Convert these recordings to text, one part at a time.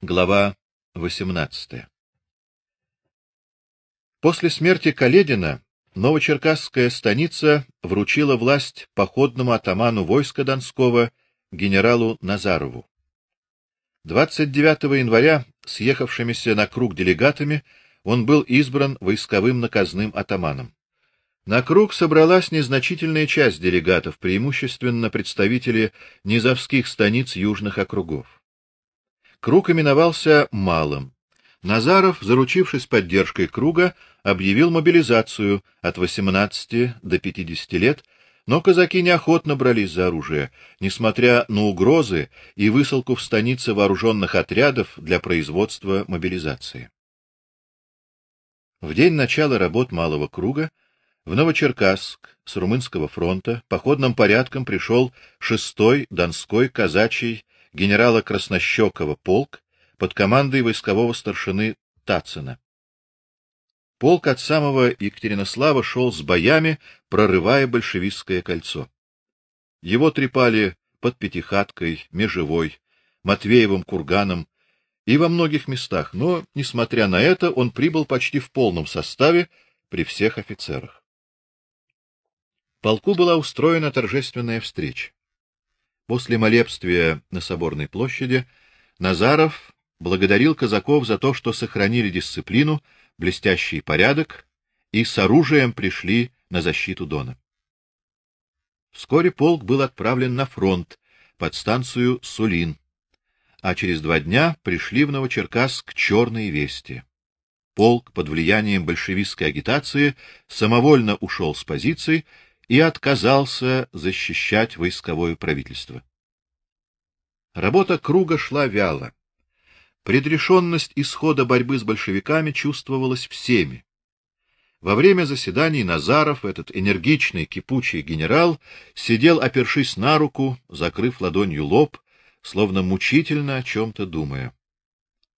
Глава 18. После смерти Каледина Новочеркасская станица вручила власть походному атаману войска Донского генералу Назарову. 29 января съехавшимися на круг делегатами он был избран войсковым наказным атаманом. На круг собралась незначительная часть делегатов, преимущественно представители низовских станиц южных округов. Круг именовался Малым. Назаров, заручившись поддержкой круга, объявил мобилизацию от 18 до 50 лет, но казаки неохотно брались за оружие, несмотря на угрозы и высылку в станицы вооруженных отрядов для производства мобилизации. В день начала работ Малого круга в Новочеркасск с румынского фронта походным порядком пришел шестой Донской казачий генерала Краснощекова полк под командой войскового старшины Тацина. Полк от самого Екатеринослава шел с боями, прорывая большевистское кольцо. Его трепали под Пятихаткой, Межевой, Матвеевым курганом и во многих местах, но, несмотря на это, он прибыл почти в полном составе при всех офицерах. Полку была устроена торжественная встреча. После молебствия на соборной площади Назаров благодарил казаков за то, что сохранили дисциплину, блестящий порядок и с оружием пришли на защиту Дона. Вскоре полк был отправлен на фронт под станцию Сулин, а через два дня пришли в Новочеркасск черные вести. Полк под влиянием большевистской агитации самовольно ушел с позиций и отказался защищать войсковое правительство. Работа круга шла вяло. Предрешенность исхода борьбы с большевиками чувствовалась всеми. Во время заседаний Назаров, этот энергичный, кипучий генерал, сидел, опершись на руку, закрыв ладонью лоб, словно мучительно о чем то думая.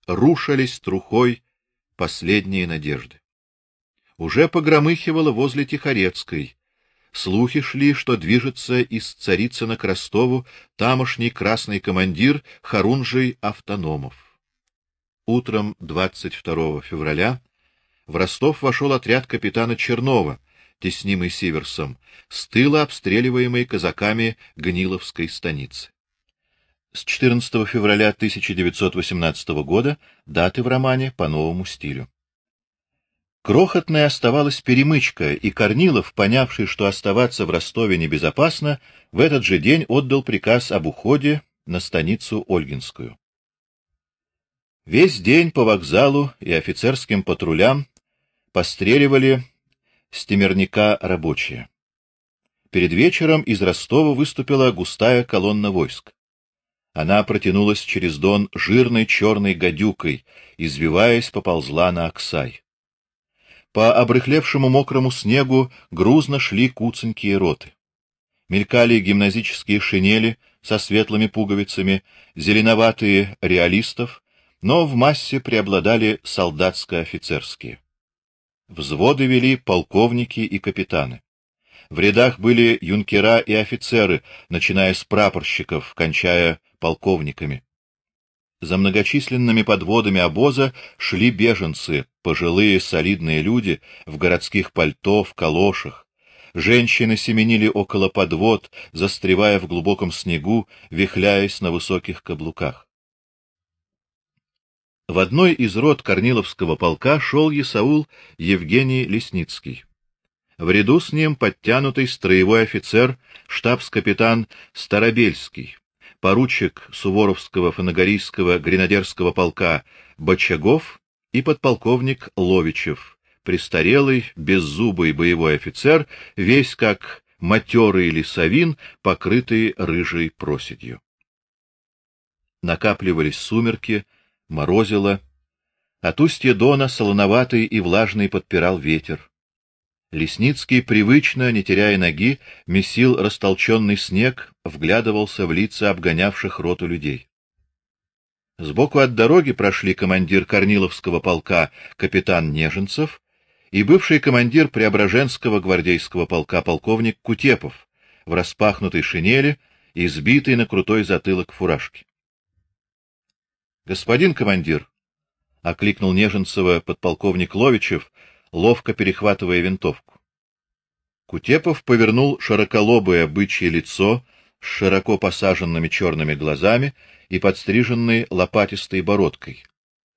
Рушились трухой последние надежды. Уже погромыхивало возле Тихорецкой. Слухи шли, что движется из Царицына к Ростову тамошний красный командир Харунжий Автономов. Утром 22 февраля в Ростов вошел отряд капитана Чернова, теснимый Сиверсом, с тыла обстреливаемой казаками Гниловской станицы. С 14 февраля 1918 года даты в романе по новому стилю. Крохотной оставалась перемычка, и Корнилов, понявший, что оставаться в Ростове небезопасно, в этот же день отдал приказ об уходе на станицу Ольгинскую. Весь день по вокзалу и офицерским патрулям постреливали с Темерника рабочие. Перед вечером из Ростова выступила густая колонна войск. Она протянулась через Дон жирной черной гадюкой, извиваясь, поползла на Оксай. По обрыхлевшему мокрому снегу грузно шли куценькие роты. Мелькали гимназические шинели со светлыми пуговицами, зеленоватые реалистов, но в массе преобладали солдатско-офицерские. Взводы вели полковники и капитаны. В рядах были юнкера и офицеры, начиная с прапорщиков, кончая полковниками. За многочисленными подводами обоза шли беженцы, пожилые солидные люди в городских пальто, в калошах. Женщины семенили около подвод, застревая в глубоком снегу, вихляясь на высоких каблуках. В одной из рот Корниловского полка шел Исаул Евгений Лесницкий. В ряду с ним подтянутый строевой офицер, штабс-капитан Старобельский, поручик Суворовского фанагорийского гренадерского полка Бочагов и подполковник Ловичев, престарелый, беззубый боевой офицер, весь как матерый лесовин, покрытый рыжей проседью. Накапливались сумерки, морозило, от устья Дона солоноватый и влажный подпирал ветер. Лесницкий привычно, не теряя ноги, месил растолченный снег, вглядывался в лица обгонявших роту людей. Сбоку от дороги прошли командир Корниловского полка капитан Неженцев и бывший командир Преображенского гвардейского полка полковник Кутепов в распахнутой шинели и сбитой на крутой затылок фуражке. Господин командир, окликнул Неженцева подполковник Ловичев, ловко перехватывая винтовку. Кутепов повернул широколобое бычье лицо с широко посаженными черными глазами и подстриженной лопатистой бородкой.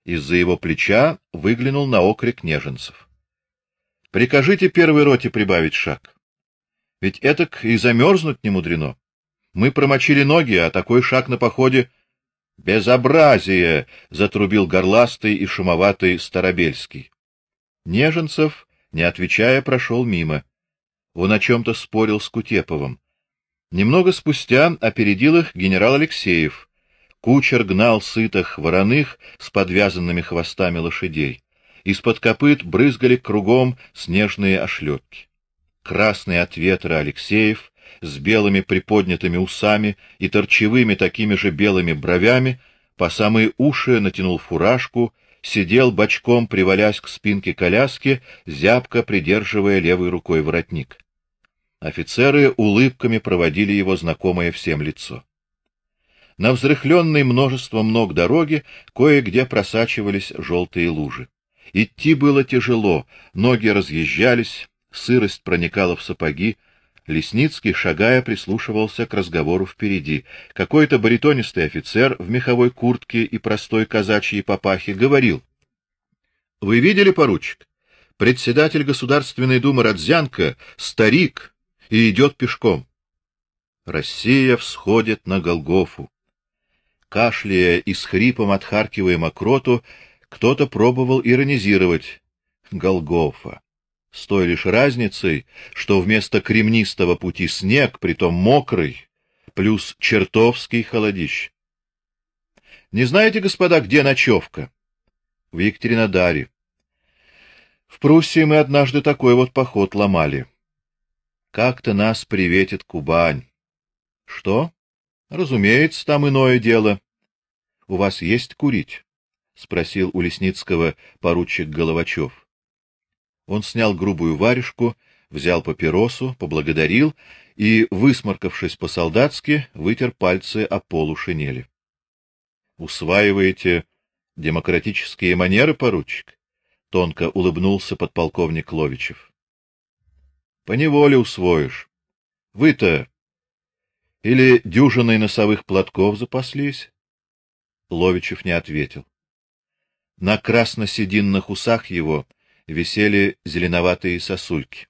Из-за его плеча выглянул на окрик Неженцев. Прикажите первой роте прибавить шаг. Ведь этак и замерзнуть не мудрено. Мы промочили ноги, а такой шаг на походе безобразие, затрубил горластый и шумоватый Старобельский. Неженцев, не отвечая, прошел мимо. Он о чем то спорил с Кутеповым. Немного спустя опередил их генерал Алексеев. Кучер гнал сытых вороных с подвязанными хвостами лошадей. Из-под копыт брызгали кругом снежные ошлепки. Красный от ветра Алексеев с белыми приподнятыми усами и торчевыми такими же белыми бровями, по самые уши натянул фуражку, сидел бочком, привалясь к спинке коляски, зябко придерживая левой рукой воротник. Офицеры улыбками проводили его знакомое всем лицо. На взрыхленной множеством ног дороги кое-где просачивались желтые лужи. Идти было тяжело, ноги разъезжались, сырость проникала в сапоги, Лесницкий, шагая, прислушивался к разговору впереди. Какой-то баритонистый офицер в меховой куртке и простой казачьей папахе говорил: "Вы видели, поручик? Председатель Государственной Думы Родзянко старик и идет пешком. Россия всходит на Голгофу. Кашляя и с хрипом отхаркивая мокроту, кто-то пробовал иронизировать: Голгофа с той лишь разницей, что вместо кремнистого пути снег, притом мокрый, плюс чертовский холодищ. Не знаете, господа, где ночевка? В Екатеринодаре. В Пруссии мы однажды такой вот поход ломали. Как-то нас приветит Кубань. Что? Разумеется, там иное дело. У вас есть курить? спросил у Лесницкого поручик Головачев. Он снял грубую варежку, взял папиросу, поблагодарил и, высморкавшись по-солдатски, вытер пальцы о полу шинели. Усваиваете демократические манеры, поручик? Тонко улыбнулся подполковник Ловичев. По неволе усвоишь. Вы-то или дюжиной носовых платков запаслись? Ловичев не ответил. На красно-сединных усах его висели зеленоватые сосульки.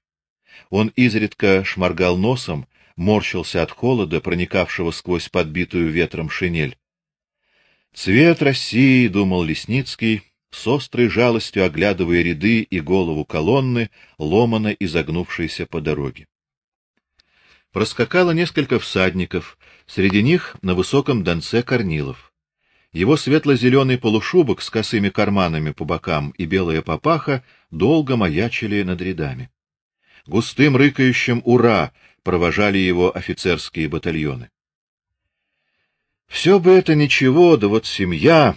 Он изредка шморгал носом, морщился от холода, проникавшего сквозь подбитую ветром шинель. Цвет России, думал Лесницкий, с острой жалостью оглядывая ряды и голову колонны, ломано изогнувшейся по дороге. Проскакало несколько всадников, среди них на высоком донце Корнилов. Его светло-зеленый полушубок с косыми карманами по бокам и белая папаха долго маячили над рядами. Густым рыкающим ура провожали его офицерские батальоны. Все бы это ничего, да вот семья,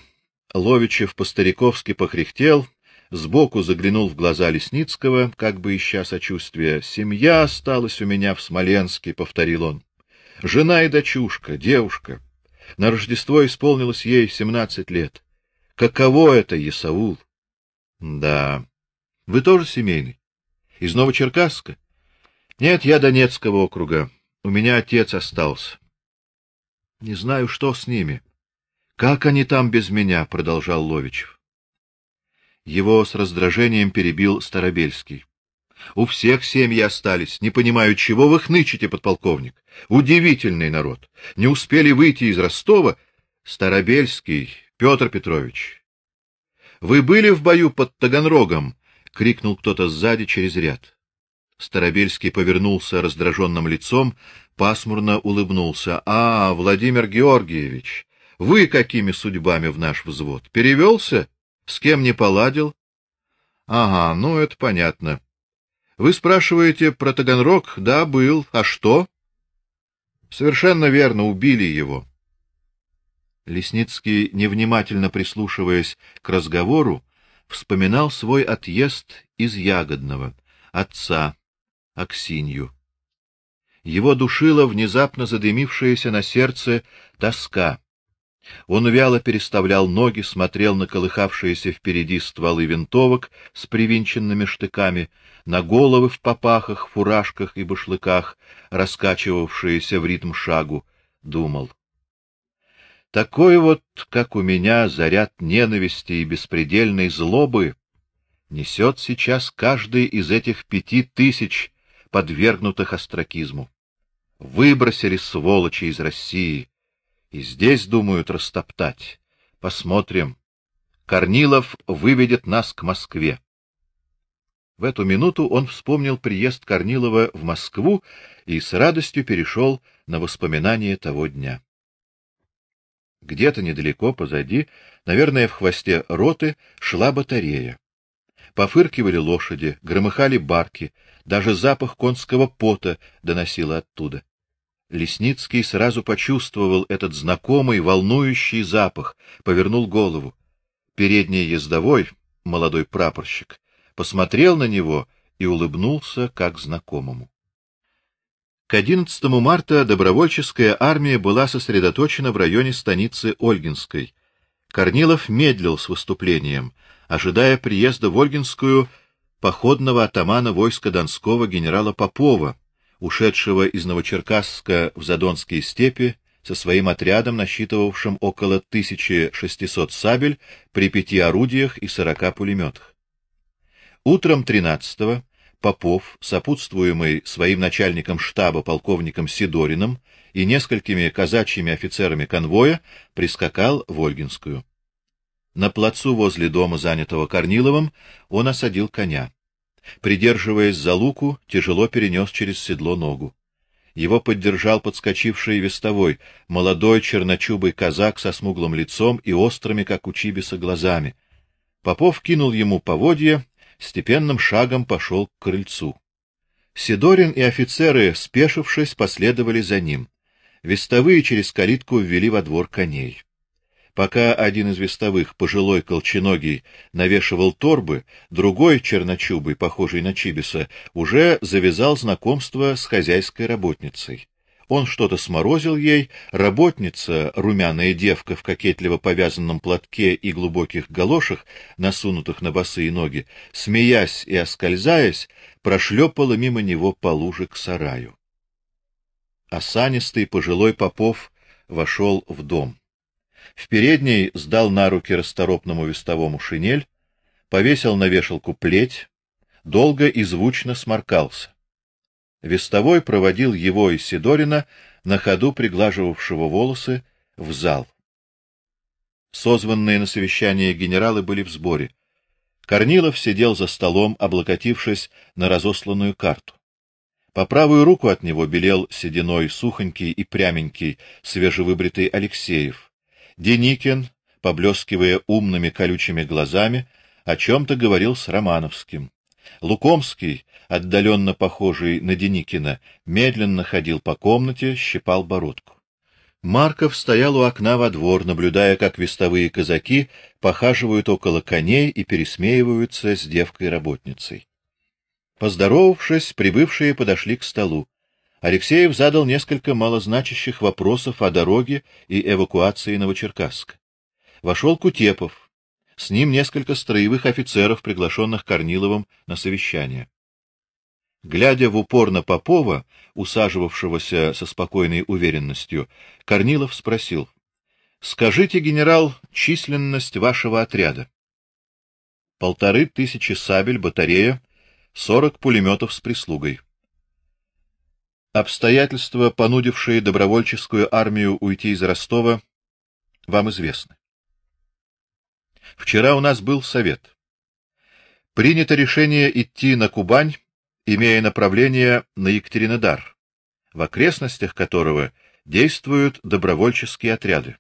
Ловичев по-стариковски похрехтел, сбоку заглянул в глаза Лесницкого, как бы ища сочувствия. Семья осталась у меня в Смоленске, повторил он. Жена и дочушка, девушка. На Рождество исполнилось ей семнадцать лет. Каково это, Исаул? Да. Вы тоже семейный? Из Новочеркасска? Нет, я Донецкого округа. У меня отец остался. Не знаю, что с ними. Как они там без меня, продолжал Ловичев. Его с раздражением перебил Старобельский. У всех семьи остались. Не понимаю, чего вы хнычете, подполковник. Удивительный народ. Не успели выйти из Ростова. Старобельский, Петр Петрович. Вы были в бою под Таганрогом? Крикнул кто-то сзади через ряд. Старобельский повернулся раздраженным лицом, пасмурно улыбнулся. А, Владимир Георгиевич, вы какими судьбами в наш взвод? Перевелся? С кем не поладил? Ага, ну это понятно. Вы спрашиваете про Таганрог? Да, был. А что? Совершенно верно, убили его. Лесницкий, невнимательно прислушиваясь к разговору, вспоминал свой отъезд из Ягодного, отца, Аксинью. Его душила внезапно задымившаяся на сердце тоска. Он вяло переставлял ноги, смотрел на колыхавшиеся впереди стволы винтовок с привинченными штыками, на головы в попахах, фуражках и башлыках, раскачивавшиеся в ритм шагу, думал: такой вот, как у меня, заряд ненависти и беспредельной злобы несет сейчас каждый из этих пяти тысяч подвергнутых остракизму. Выбросили сволочи из России, и здесь думают растоптать. Посмотрим. Корнилов выведет нас к Москве. В эту минуту он вспомнил приезд Корнилова в Москву и с радостью перешел на воспоминания того дня. Где-то недалеко позади, наверное, в хвосте роты, шла батарея. Пофыркивали лошади, громыхали барки, даже запах конского пота доносило оттуда. Лесницкий сразу почувствовал этот знакомый, волнующий запах, повернул голову. Передний ездовой, молодой прапорщик, посмотрел на него и улыбнулся как знакомому. К 11 марта добровольческая армия была сосредоточена в районе станицы Ольгинской. Корнилов медлил с выступлением, ожидая приезда в Ольгинскую походного атамана войска Донского генерала Попова, ушедшего из Новочеркасска в Задонские степи со своим отрядом, насчитывавшим около 1600 сабель при пяти орудиях и сорока пулеметах. Утром 13-го Попов, сопутствуемый своим начальником штаба полковником Сидориным и несколькими казачьими офицерами конвоя, прискакал в Ольгинскую. На плацу возле дома, занятого Корниловым, он осадил коня. Придерживаясь за луку, тяжело перенес через седло ногу. Его поддержал подскочивший вестовой, молодой черночубый казак со смуглым лицом и острыми, как у чибиса, глазами. Попов кинул ему поводья степенным шагом пошел к крыльцу. Сидорин и офицеры, спешившись, последовали за ним. Вестовые через калитку ввели во двор коней. Пока один из вестовых, пожилой колченогий, навешивал торбы, другой, черночубый, похожий на Чибиса, уже завязал знакомство с хозяйской работницей. Он что-то сморозил ей, работница, румяная девка в кокетливо повязанном платке и глубоких галошах, насунутых на босые ноги, смеясь и оскользаясь, прошлепала мимо него по луже к сараю. Осанистый пожилой Попов вошел в дом. В передней сдал на руки расторопному вестовому шинель, повесил на вешалку плеть, долго и звучно сморкался. Вестовой проводил его и Сидорина, на ходу приглаживавшего волосы, в зал. Созванные на совещание генералы были в сборе. Корнилов сидел за столом, облокотившись на разосланную карту. По правую руку от него белел сединой сухонький и пряменький, свежевыбритый Алексеев. Деникин, поблескивая умными колючими глазами, о чем то говорил с Романовским. Лукомский, отдаленно похожий на Деникина, медленно ходил по комнате, щипал бородку. Марков стоял у окна во двор, наблюдая, как вестовые казаки похаживают около коней и пересмеиваются с девкой-работницей. Поздоровавшись, прибывшие подошли к столу. Алексеев задал несколько малозначащих вопросов о дороге и эвакуации Новочеркасска. Вошел Кутепов, с ним несколько строевых офицеров, приглашенных Корниловым на совещание. Глядя в упор на Попова, усаживавшегося со спокойной уверенностью, Корнилов спросил: "Скажите, генерал, численность вашего отряда?" Полторы тысячи сабель, батарея, сорок пулеметов с прислугой. Обстоятельства, понудившие добровольческую армию уйти из Ростова, вам известны. Вчера у нас был совет. Принято решение идти на Кубань, имея направление на Екатеринодар, в окрестностях которого действуют добровольческие отряды.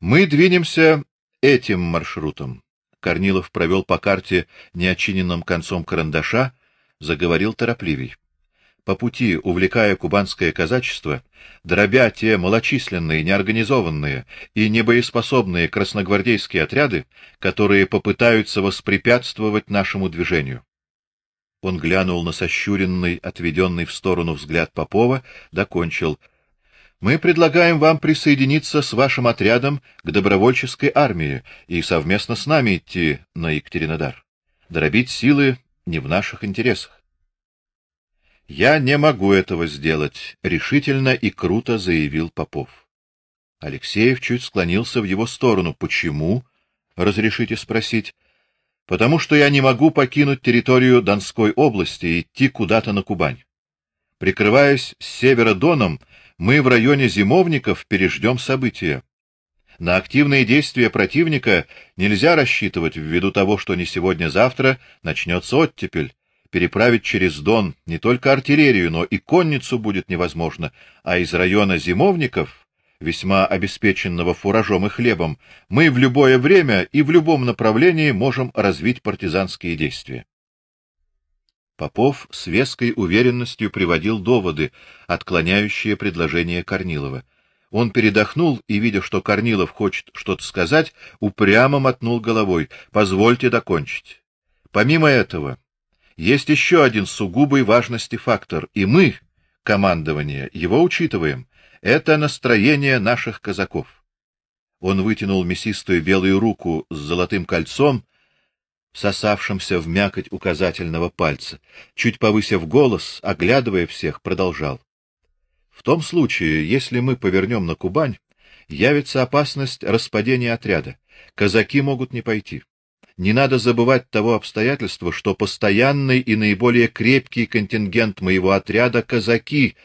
Мы двинемся этим маршрутом. Корнилов провел по карте неочиненным концом карандаша, заговорил торопливей по пути, увлекая кубанское казачество, дробя те малочисленные, неорганизованные и небоеспособные красногвардейские отряды, которые попытаются воспрепятствовать нашему движению. Он глянул на сощуренный, отведенный в сторону взгляд Попова, докончил: Мы предлагаем вам присоединиться с вашим отрядом к добровольческой армии и совместно с нами идти на Екатеринодар. Дробить силы не в наших интересах. Я не могу этого сделать, решительно и круто заявил Попов. Алексеев чуть склонился в его сторону. Почему? разрешите спросить. Потому что я не могу покинуть территорию Донской области и идти куда-то на Кубань. Прикрываясь с севера Доном, мы в районе зимовников переждем события. На активные действия противника нельзя рассчитывать ввиду того, что не сегодня-завтра начнется оттепель. Переправить через Дон не только артиллерию, но и конницу будет невозможно, а из района зимовников, весьма обеспеченного фуражом и хлебом, мы в любое время и в любом направлении можем развить партизанские действия. Попов с веской уверенностью приводил доводы, отклоняющие предложение Корнилова. Он передохнул и, видя, что Корнилов хочет что-то сказать, упрямо мотнул головой: "Позвольте докончить. Помимо этого, есть еще один сугубой важности фактор, и мы, командование, его учитываем. Это настроение наших казаков". Он вытянул мясистую белую руку с золотым кольцом всосавшимся в мякоть указательного пальца, чуть повысив голос, оглядывая всех, продолжал: В том случае, если мы повернем на Кубань, явится опасность распадения отряда. Казаки могут не пойти. Не надо забывать того обстоятельства, что постоянный и наиболее крепкий контингент моего отряда казаки,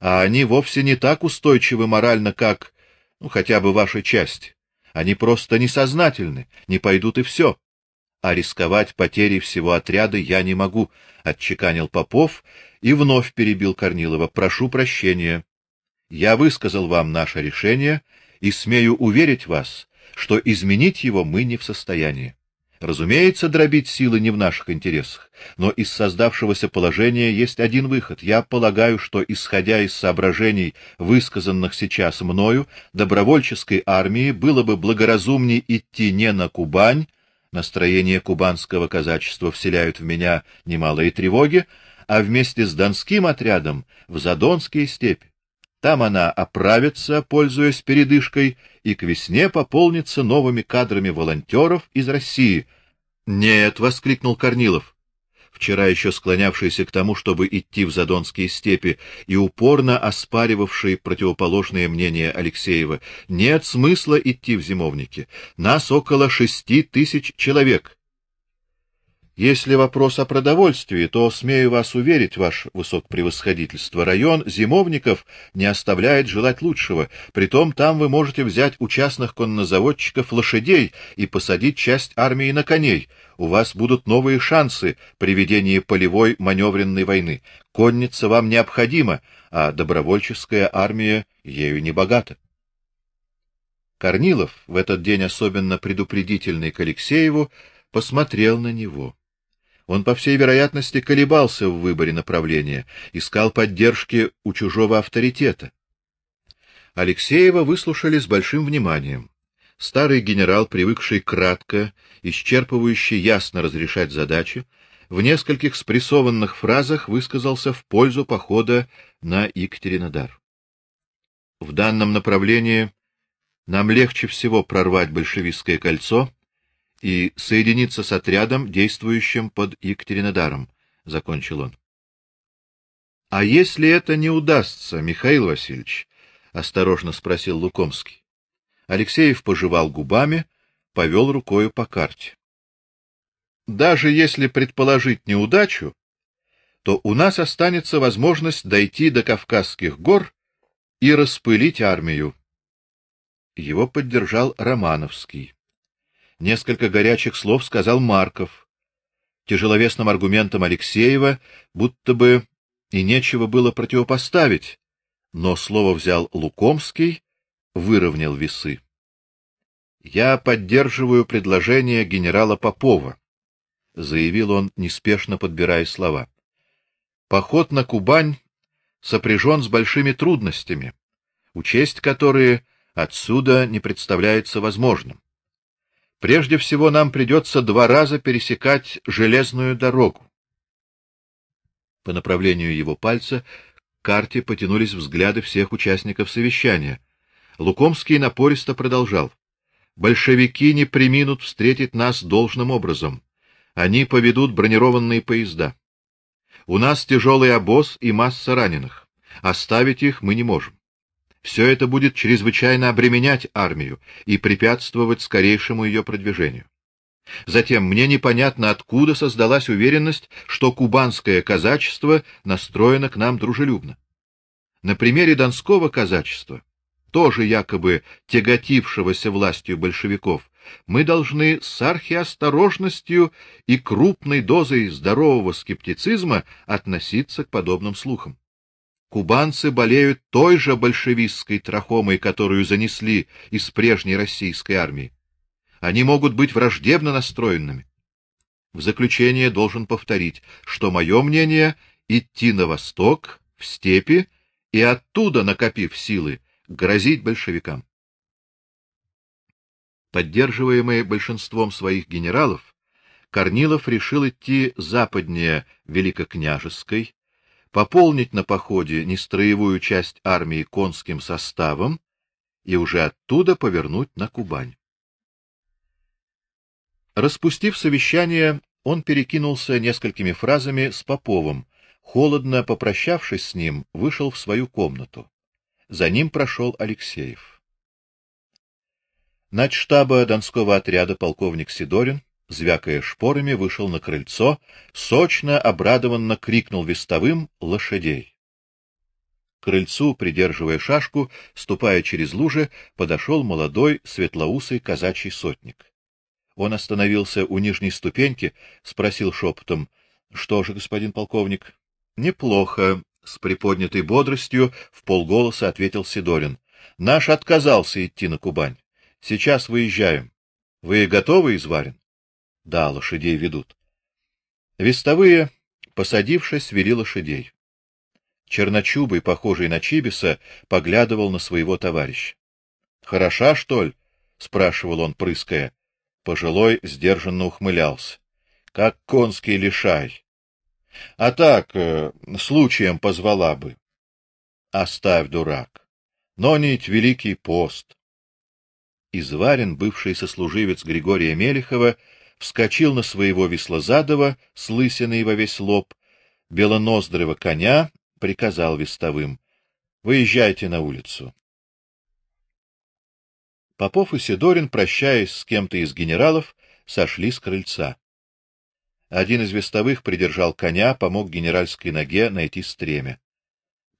а они вовсе не так устойчивы морально, как, ну, хотя бы ваша часть. Они просто несознательны, не пойдут и все а рисковать потерей всего отряда я не могу, отчеканил Попов и вновь перебил Корнилова: "Прошу прощения. Я высказал вам наше решение и смею уверить вас, что изменить его мы не в состоянии. Разумеется, дробить силы не в наших интересах, но из создавшегося положения есть один выход. Я полагаю, что исходя из соображений, высказанных сейчас мною, добровольческой армии было бы благоразумнее идти не на Кубань, Настроение кубанского казачества вселяют в меня немалые тревоги, а вместе с донским отрядом в Задонские степи. Там она оправится, пользуясь передышкой, и к весне пополнится новыми кадрами волонтеров из России. Нет, воскликнул Корнилов вчера еще склонявшийся к тому, чтобы идти в Задонские степи и упорно оспаривавший противоположное мнение Алексеева, нет смысла идти в зимовники. Нас около шести тысяч человек. Если вопрос о продовольствии, то смею вас уверить, ваше высокопревосходительство, район зимовников не оставляет желать лучшего. Притом там вы можете взять у частных коннозаводчиков лошадей и посадить часть армии на коней. У вас будут новые шансы при ведении полевой маневренной войны. Конница вам необходима, а добровольческая армия ею не богата. Корнилов, в этот день особенно предупредительный к Алексееву, посмотрел на него. Он, по всей вероятности, колебался в выборе направления, искал поддержки у чужого авторитета. Алексеева выслушали с большим вниманием. Старый генерал, привыкший кратко, исчерпывающе ясно разрешать задачи, в нескольких спрессованных фразах высказался в пользу похода на Екатеринодар. В данном направлении нам легче всего прорвать большевистское кольцо и соединиться с отрядом, действующим под Екатеринодаром, закончил он. А если это не удастся, Михаил Васильевич, осторожно спросил Лукомский. Алексеев пожевал губами, повел рукой по карте. Даже если предположить неудачу, то у нас останется возможность дойти до Кавказских гор и распылить армию. Его поддержал Романовский. Несколько горячих слов сказал Марков. Тяжеловесным аргументом Алексеева будто бы и нечего было противопоставить, но слово взял Лукомский, выровнял весы. Я поддерживаю предложение генерала Попова, заявил он, неспешно подбирая слова. Поход на Кубань сопряжен с большими трудностями, учесть которые отсюда не представляется возможным. Прежде всего нам придется два раза пересекать железную дорогу. По направлению его пальца карте потянулись взгляды всех участников совещания. Лукомский напористо продолжал: "Большевики не преминут встретить нас должным образом. Они поведут бронированные поезда. У нас тяжелый обоз и масса раненых. Оставить их мы не можем. Все это будет чрезвычайно обременять армию и препятствовать скорейшему ее продвижению. Затем мне непонятно, откуда создалась уверенность, что кубанское казачество настроено к нам дружелюбно. На примере донского казачества, тоже якобы тяготившегося властью большевиков, мы должны с архиосторожностью и крупной дозой здорового скептицизма относиться к подобным слухам. Кубанцы болеют той же большевистской трахомой, которую занесли из прежней российской армии. Они могут быть враждебно настроенными. В заключение должен повторить, что мое мнение идти на восток, в степи и оттуда, накопив силы, грозить большевикам. Поддерживаемый большинством своих генералов, Корнилов решил идти западнее Великокняжеской, пополнить на походе нестроевую часть армии конским составом и уже оттуда повернуть на Кубань. Распустив совещание, он перекинулся несколькими фразами с Поповым, холодно попрощавшись с ним, вышел в свою комнату. За ним прошел Алексеев. Начштаба Донского отряда полковник Сидорин звякая шпорами, вышел на крыльцо, сочно обрадованно крикнул вестовым лошадей. Крыльцу, придерживая шашку, ступая через лужи, подошел молодой светлоусый казачий сотник. Он остановился у нижней ступеньки, спросил шепотом: "Что же, господин полковник?" "Неплохо", с приподнятой бодростью в полголоса ответил Сидорин. "Наш отказался идти на Кубань. Сейчас выезжаем. Вы готовы, Изварин?" Да, лошадей ведут. Вестовые, посадившись, вели лошадей. Черночубый, похожий на Чибиса, поглядывал на своего товарища. Хороша, что ли? спрашивал он, прыская. Пожилой сдержанно ухмылялся. Как конский лишай. А так, э, случаем позвала бы. Оставь, дурак. Но нить великий пост. Изварен, бывший сослуживец Григория Мелехова, вскочил на своего веслозадого с лысиной во весь лоб, белоноздрого коня, приказал вестовым: "Выезжайте на улицу". Попов и Сидорин, прощаясь с кем-то из генералов, сошли с крыльца. Один из вестовых придержал коня, помог генеральской ноге найти стремя.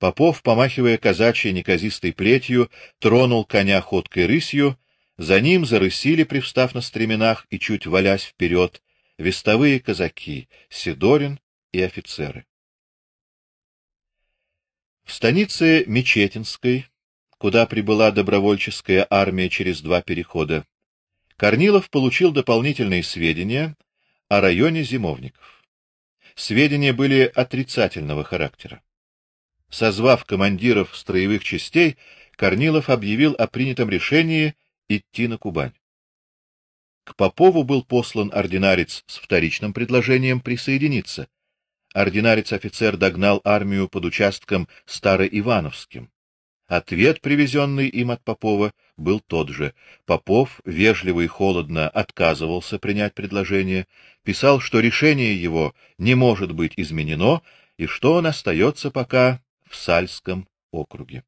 Попов, помахивая казачьей неказистой плетью, тронул коня ходкой рысью за ним зарысили, привстав на стременах и чуть валясь вперед, вестовые казаки, Сидорин и офицеры. В станице Мечетинской, куда прибыла добровольческая армия через два перехода, Корнилов получил дополнительные сведения о районе зимовников. Сведения были отрицательного характера. Созвав командиров строевых частей, Корнилов объявил о принятом решении идти на Кубань. К Попову был послан ординарец с вторичным предложением присоединиться. Ординарец-офицер догнал армию под участком Староивановским. Ответ, привезенный им от Попова, был тот же. Попов вежливо и холодно отказывался принять предложение, писал, что решение его не может быть изменено и что он остается пока в Сальском округе.